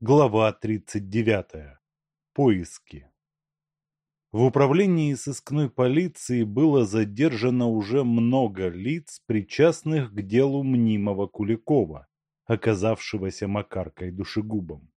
Глава 39. Поиски. В управлении сыскной полиции было задержано уже много лиц, причастных к делу мнимого Куликова, оказавшегося Макаркой душегубом.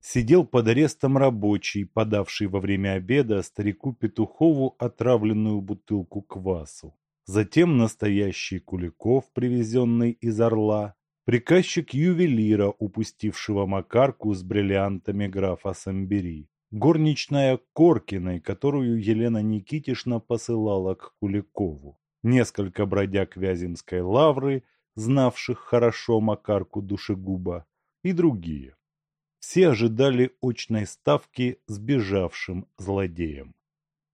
Сидел под арестом рабочий, подавший во время обеда старику Петухову отравленную бутылку квасу. Затем настоящий Куликов, привезенный из Орла, приказчик ювелира, упустившего Макарку с бриллиантами графа Самбери, горничная Коркиной, которую Елена Никитишна посылала к Куликову, несколько бродяг Вяземской лавры, знавших хорошо Макарку душегуба, и другие. Все ожидали очной ставки сбежавшим злодеям.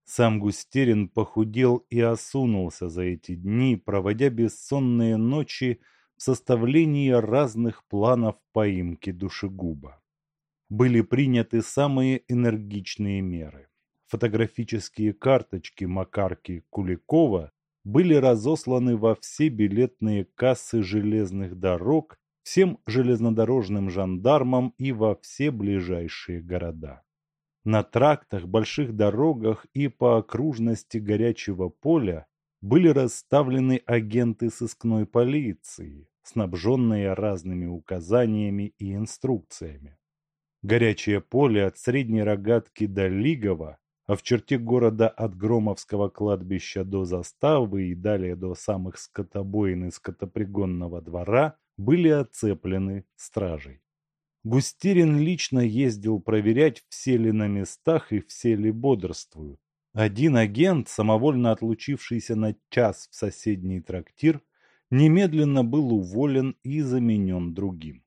Сам Густерин похудел и осунулся за эти дни, проводя бессонные ночи составлении разных планов поимки душегуба. Были приняты самые энергичные меры. Фотографические карточки Макарки Куликова были разосланы во все билетные кассы железных дорог, всем железнодорожным жандармам и во все ближайшие города. На трактах, больших дорогах и по окружности горячего поля были расставлены агенты сыскной полиции, снабженные разными указаниями и инструкциями. Горячее поле от Средней Рогатки до Лигова, а в черте города от Громовского кладбища до Заставы и далее до самых скотобоин и скотопригонного двора были оцеплены стражей. Густерин лично ездил проверять, все ли на местах и все ли бодрствуют. Один агент, самовольно отлучившийся на час в соседний трактир, немедленно был уволен и заменен другим.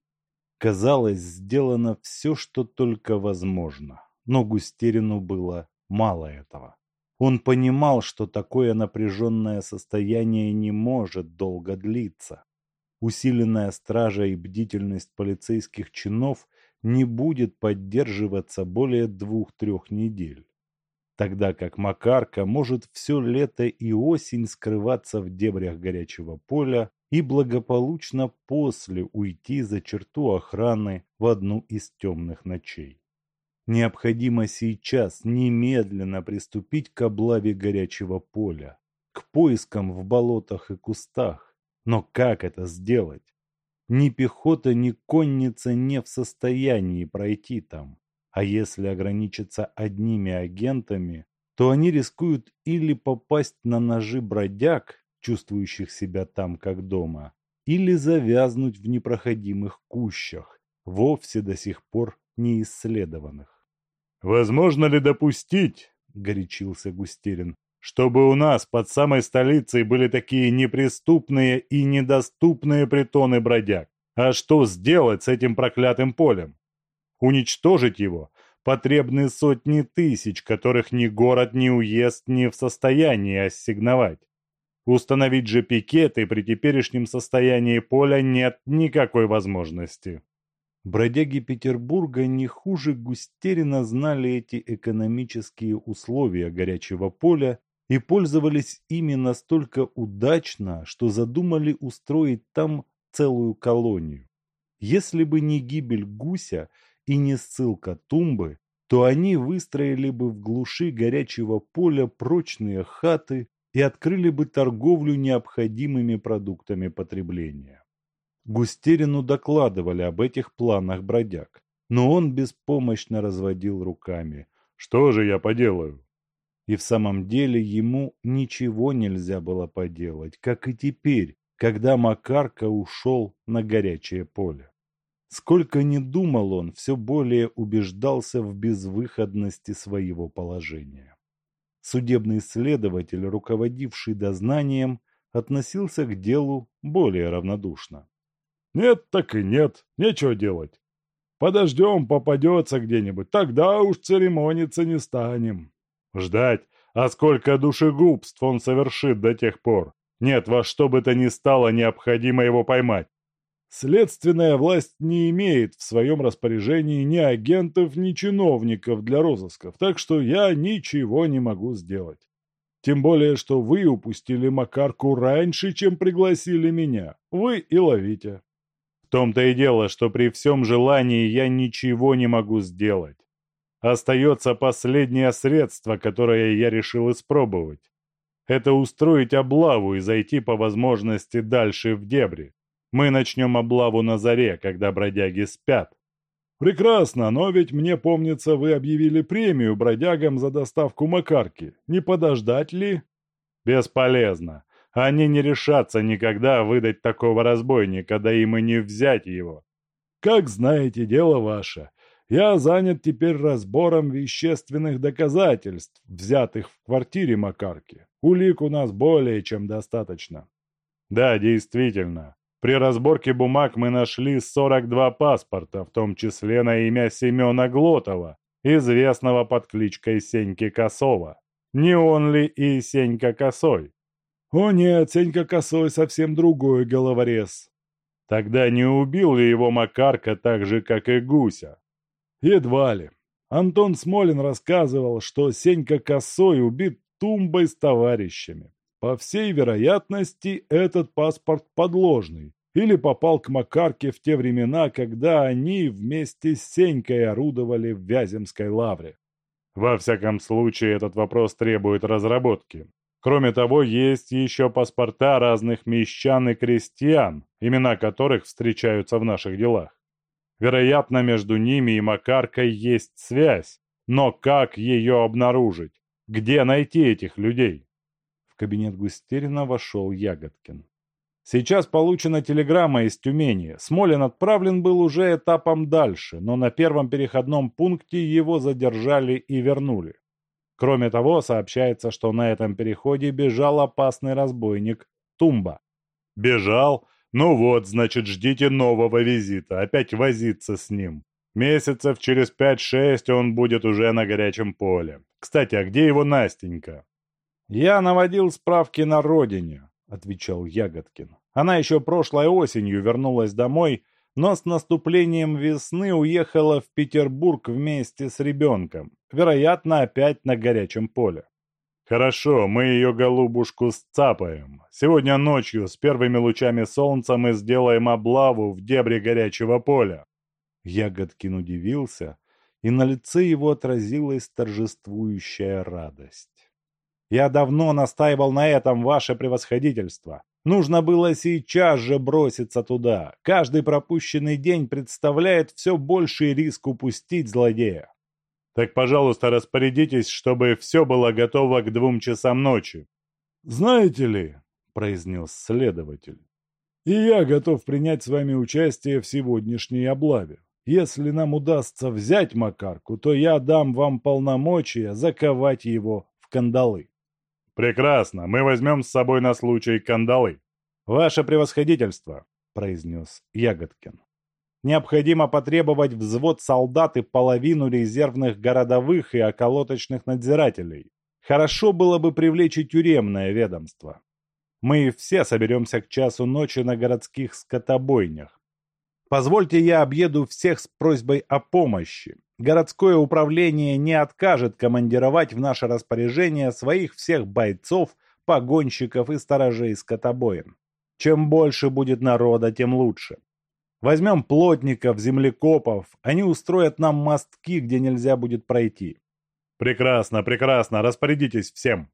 Казалось, сделано все, что только возможно, но Густерину было мало этого. Он понимал, что такое напряженное состояние не может долго длиться. Усиленная стража и бдительность полицейских чинов не будет поддерживаться более двух-трех недель тогда как Макарка может все лето и осень скрываться в дебрях горячего поля и благополучно после уйти за черту охраны в одну из темных ночей. Необходимо сейчас немедленно приступить к облаве горячего поля, к поискам в болотах и кустах. Но как это сделать? Ни пехота, ни конница не в состоянии пройти там. А если ограничиться одними агентами, то они рискуют или попасть на ножи бродяг, чувствующих себя там как дома, или завязнуть в непроходимых кущах, вовсе до сих пор не исследованных. «Возможно ли допустить, — горячился Густерин, — чтобы у нас под самой столицей были такие неприступные и недоступные притоны бродяг? А что сделать с этим проклятым полем? Уничтожить его потребны сотни тысяч, которых ни город, ни уезд не в состоянии ассигновать. Установить же пикеты при теперешнем состоянии поля нет никакой возможности. Бродяги Петербурга не хуже Густерина знали эти экономические условия горячего поля и пользовались ими настолько удачно, что задумали устроить там целую колонию. Если бы не гибель гуся, и не ссылка тумбы, то они выстроили бы в глуши горячего поля прочные хаты и открыли бы торговлю необходимыми продуктами потребления. Густерину докладывали об этих планах бродяг, но он беспомощно разводил руками. «Что же я поделаю?» И в самом деле ему ничего нельзя было поделать, как и теперь, когда Макарка ушел на горячее поле. Сколько ни думал он, все более убеждался в безвыходности своего положения. Судебный следователь, руководивший дознанием, относился к делу более равнодушно. «Нет, так и нет, нечего делать. Подождем, попадется где-нибудь, тогда уж церемониться не станем. Ждать, а сколько душегубств он совершит до тех пор. Нет, во что бы то ни стало, необходимо его поймать. Следственная власть не имеет в своем распоряжении ни агентов, ни чиновников для розысков, так что я ничего не могу сделать. Тем более, что вы упустили Макарку раньше, чем пригласили меня. Вы и ловите. В том-то и дело, что при всем желании я ничего не могу сделать. Остается последнее средство, которое я решил испробовать. Это устроить облаву и зайти по возможности дальше в дебри. Мы начнем облаву на заре, когда бродяги спят. Прекрасно, но ведь мне помнится, вы объявили премию бродягам за доставку макарки. Не подождать ли? Бесполезно. Они не решатся никогда выдать такого разбойника, да им и не взять его. Как знаете, дело ваше. Я занят теперь разбором вещественных доказательств, взятых в квартире Макарки. Улик у нас более чем достаточно. Да, действительно. При разборке бумаг мы нашли 42 паспорта, в том числе на имя Семена Глотова, известного под кличкой Сеньки Косова. Не он ли и Сенька Косой? О нет, Сенька Косой совсем другой головорез. Тогда не убил ли его Макарка так же, как и Гуся? Едва ли. Антон Смолин рассказывал, что Сенька Косой убит тумбой с товарищами. По всей вероятности, этот паспорт подложный или попал к Макарке в те времена, когда они вместе с Сенькой орудовали в Вяземской лавре. Во всяком случае, этот вопрос требует разработки. Кроме того, есть еще паспорта разных мещан и крестьян, имена которых встречаются в наших делах. Вероятно, между ними и Макаркой есть связь, но как ее обнаружить? Где найти этих людей?» Кабинет Густерина вошел Ягодкин. Сейчас получена телеграмма из Тюмени. Смолин отправлен был уже этапом дальше, но на первом переходном пункте его задержали и вернули. Кроме того, сообщается, что на этом переходе бежал опасный разбойник Тумба. «Бежал? Ну вот, значит, ждите нового визита, опять возиться с ним. Месяцев через пять-шесть он будет уже на горячем поле. Кстати, а где его Настенька?» «Я наводил справки на родине», — отвечал Ягодкин. «Она еще прошлой осенью вернулась домой, но с наступлением весны уехала в Петербург вместе с ребенком, вероятно, опять на горячем поле. «Хорошо, мы ее голубушку сцапаем. Сегодня ночью с первыми лучами солнца мы сделаем облаву в дебри горячего поля. Ягодкин удивился, и на лице его отразилась торжествующая радость. «Я давно настаивал на этом, ваше превосходительство. Нужно было сейчас же броситься туда. Каждый пропущенный день представляет все больший риск упустить злодея». «Так, пожалуйста, распорядитесь, чтобы все было готово к двум часам ночи». «Знаете ли», — произнес следователь, — «и я готов принять с вами участие в сегодняшней облаве. Если нам удастся взять Макарку, то я дам вам полномочия заковать его в кандалы. Прекрасно, мы возьмем с собой на случай кандалы. Ваше превосходительство, произнес Ягодкин. Необходимо потребовать взвод солдат и половину резервных городовых и околоточных надзирателей. Хорошо было бы привлечь и тюремное ведомство. Мы все соберемся к часу ночи на городских скотобойнях. Позвольте я объеду всех с просьбой о помощи. Городское управление не откажет командировать в наше распоряжение своих всех бойцов, погонщиков и сторожей скотобоин. Чем больше будет народа, тем лучше. Возьмем плотников, землекопов, они устроят нам мостки, где нельзя будет пройти. Прекрасно, прекрасно, распорядитесь всем.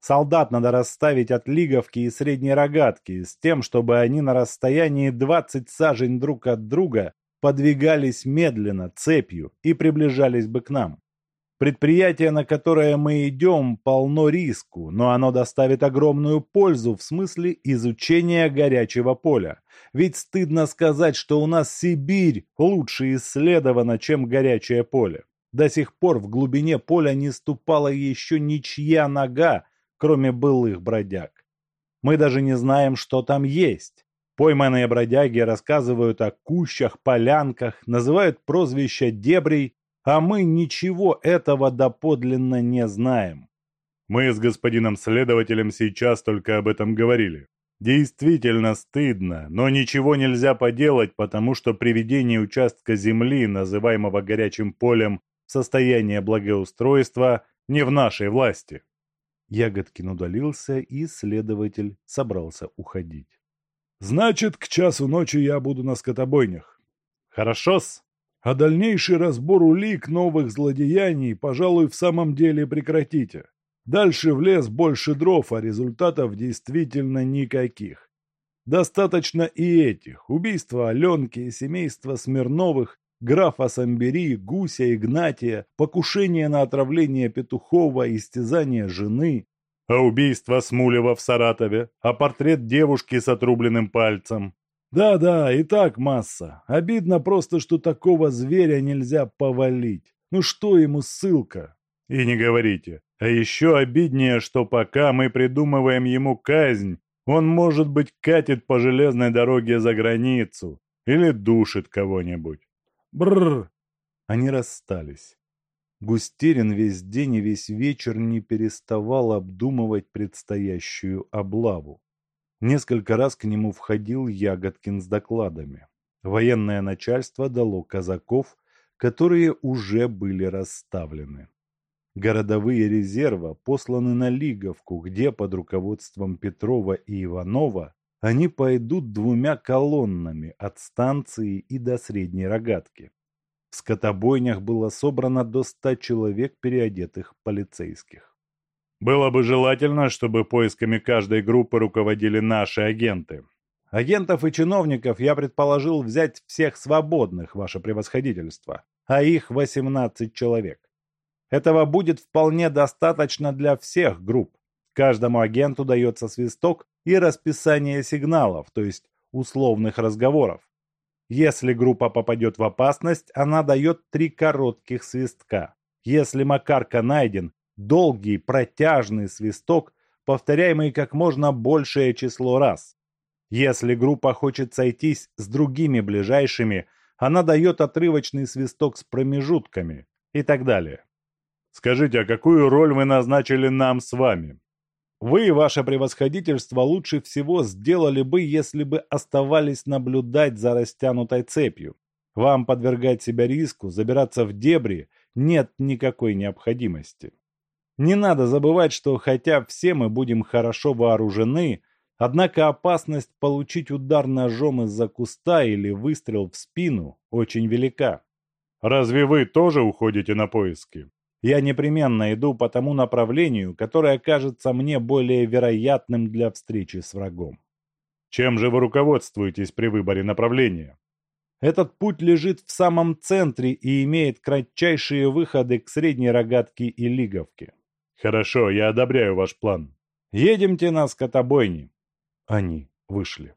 Солдат надо расставить от лиговки и средней рогатки, с тем, чтобы они на расстоянии 20 сажень друг от друга подвигались медленно, цепью, и приближались бы к нам. Предприятие, на которое мы идем, полно риску, но оно доставит огромную пользу в смысле изучения горячего поля. Ведь стыдно сказать, что у нас Сибирь лучше исследована, чем горячее поле. До сих пор в глубине поля не ступала еще ничья нога, кроме былых бродяг. Мы даже не знаем, что там есть. Пойманные бродяги рассказывают о кущах, полянках, называют прозвища дебрей, а мы ничего этого доподлинно не знаем. Мы с господином следователем сейчас только об этом говорили. Действительно стыдно, но ничего нельзя поделать, потому что приведение участка земли, называемого горячим полем, в состояние благоустройства не в нашей власти. Ягодкин удалился, и следователь собрался уходить. Значит, к часу ночи я буду на скотобойнях. Хорошо-с. А дальнейший разбор улик новых злодеяний, пожалуй, в самом деле прекратите. Дальше в лес больше дров, а результатов действительно никаких. Достаточно и этих. Убийство Аленки и семейства Смирновых, графа Самбери, Гуся, Игнатия, покушение на отравление Петухова, истязание жены. А убийство Смулева в Саратове? А портрет девушки с отрубленным пальцем? Да-да, и так масса. Обидно просто, что такого зверя нельзя повалить. Ну что ему ссылка? И не говорите. А еще обиднее, что пока мы придумываем ему казнь, он, может быть, катит по железной дороге за границу или душит кого-нибудь. Бррр. Они расстались. Густерин весь день и весь вечер не переставал обдумывать предстоящую облаву. Несколько раз к нему входил Ягодкин с докладами. Военное начальство дало казаков, которые уже были расставлены. Городовые резервы посланы на Лиговку, где под руководством Петрова и Иванова они пойдут двумя колоннами от станции и до Средней Рогатки. В скотобойнях было собрано до ста человек переодетых полицейских. Было бы желательно, чтобы поисками каждой группы руководили наши агенты. Агентов и чиновников я предположил взять всех свободных, ваше превосходительство, а их 18 человек. Этого будет вполне достаточно для всех групп. Каждому агенту дается свисток и расписание сигналов, то есть условных разговоров. Если группа попадет в опасность, она дает три коротких свистка. Если Макарка найден, долгий протяжный свисток, повторяемый как можно большее число раз. Если группа хочет сойтись с другими ближайшими, она дает отрывочный свисток с промежутками и так далее. Скажите, а какую роль вы назначили нам с вами? Вы, ваше превосходительство, лучше всего сделали бы, если бы оставались наблюдать за растянутой цепью. Вам подвергать себя риску, забираться в дебри нет никакой необходимости. Не надо забывать, что хотя все мы будем хорошо вооружены, однако опасность получить удар ножом из-за куста или выстрел в спину очень велика. Разве вы тоже уходите на поиски? Я непременно иду по тому направлению, которое кажется мне более вероятным для встречи с врагом. Чем же вы руководствуетесь при выборе направления? Этот путь лежит в самом центре и имеет кратчайшие выходы к средней рогатке и лиговке. Хорошо, я одобряю ваш план. Едемте на скотобойни. Они вышли.